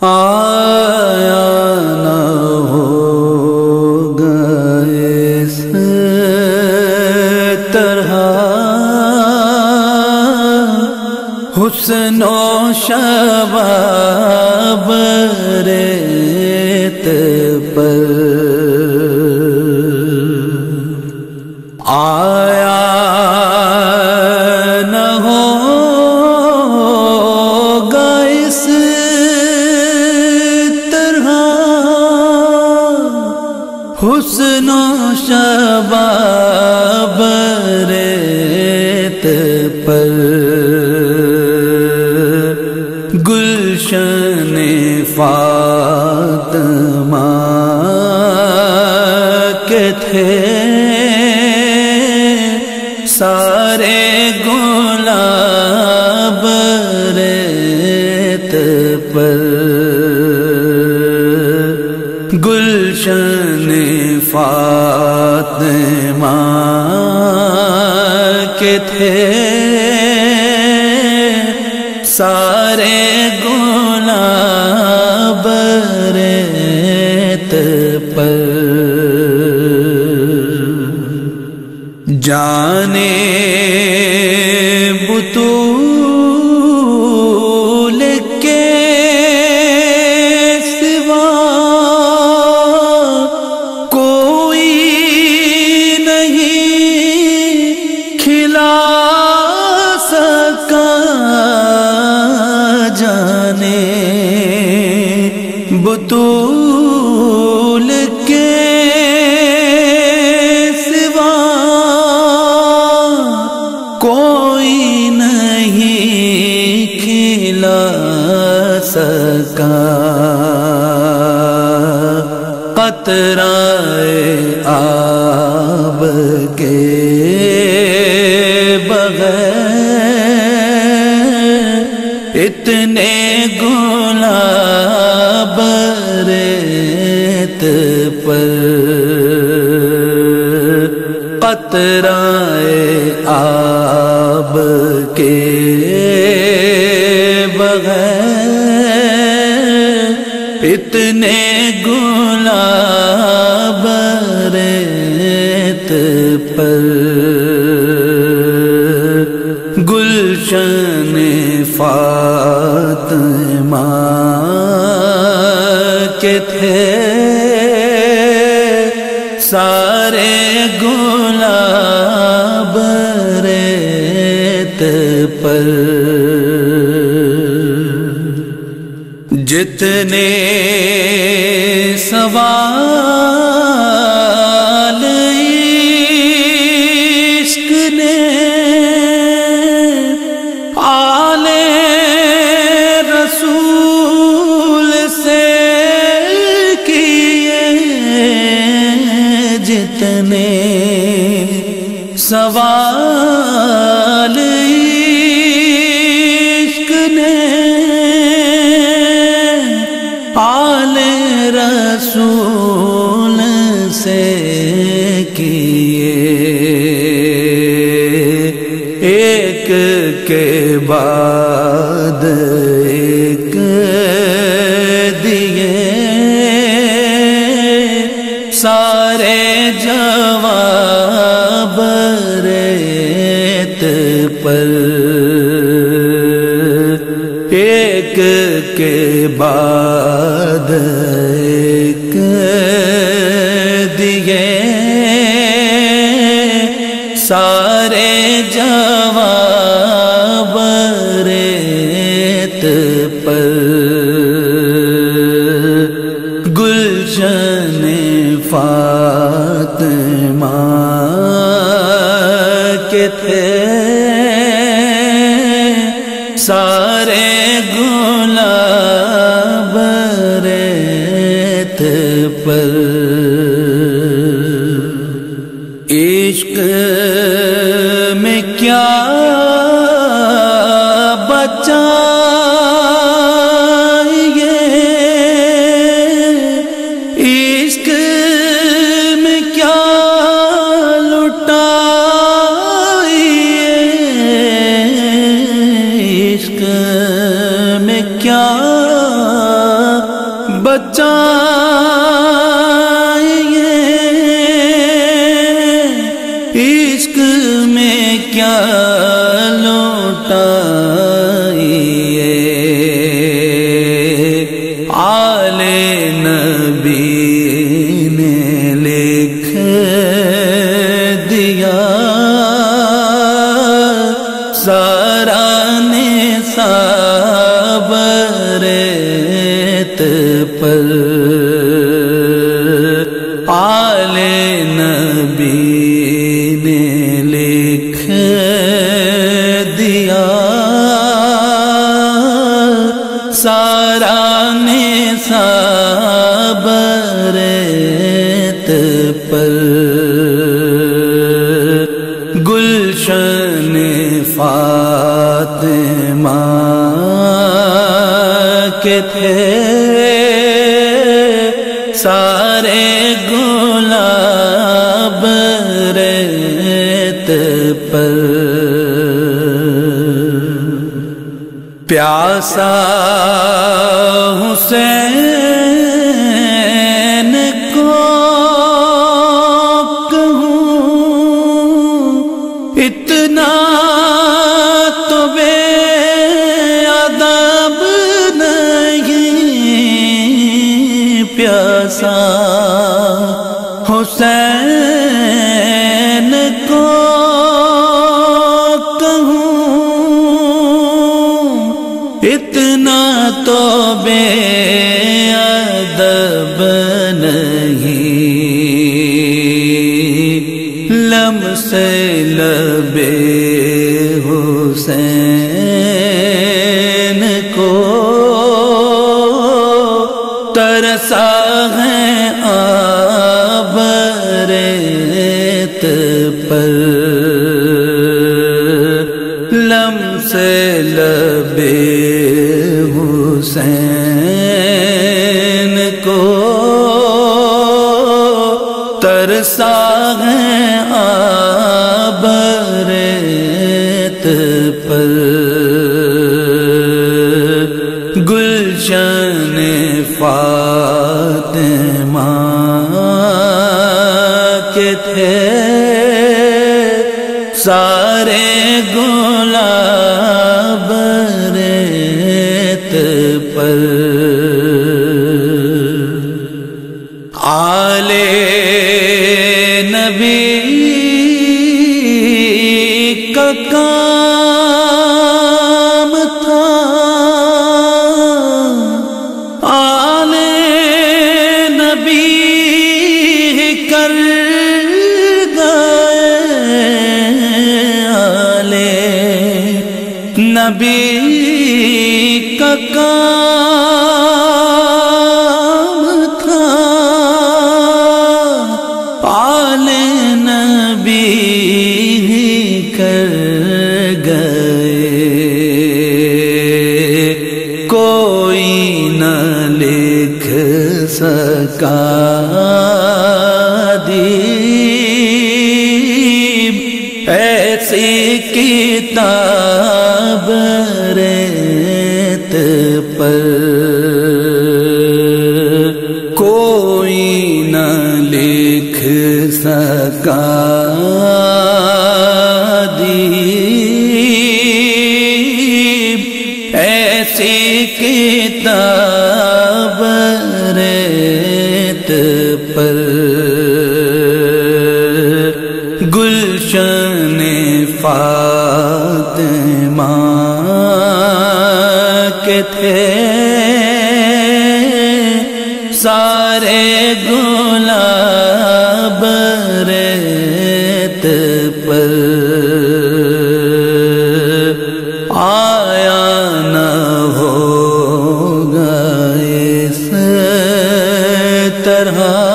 آیا نہ ہو گئے طرح۔ حسن و شباب ریت پر۔ شباب پر گلشن فاطمہ کے تھے۔ سارے گلاب ریت پر گلشن فاطمہ کے تھے۔ سارے گلاب ریت پر۔ جانے اتنے گلاب ریت پر قطرہ آب کے بغیر اتنے گلاب ریت پر کے تھے۔ سارے گلاب ریت پر۔ جتنے سوال عشق نے آل رسول سے کیے۔ ایک کے بعد کے بعد دیے سارے جواب ریت پر گلشن فاطمہ عشق میں کیا بچا عشق میں کیا لٹا عشق میں کیا عشق آل نبی نے لکھ دیا۔ سارا نے سابرت پر گلشن فاطمہ کے تھے۔ پر۔ پیاسا حسین کو کہوں اتنا تو بے ادب نہیں پیاسا حسین۔ حسین کو ترسا ہے پر اکادیب ایسی کتاب ریت پر کوئی نہ لکھ سکا۔ دیب ایسی کتاب کے تھے۔ سارے گلاب ریت پر آیا نہ ہوگا اس طرح۔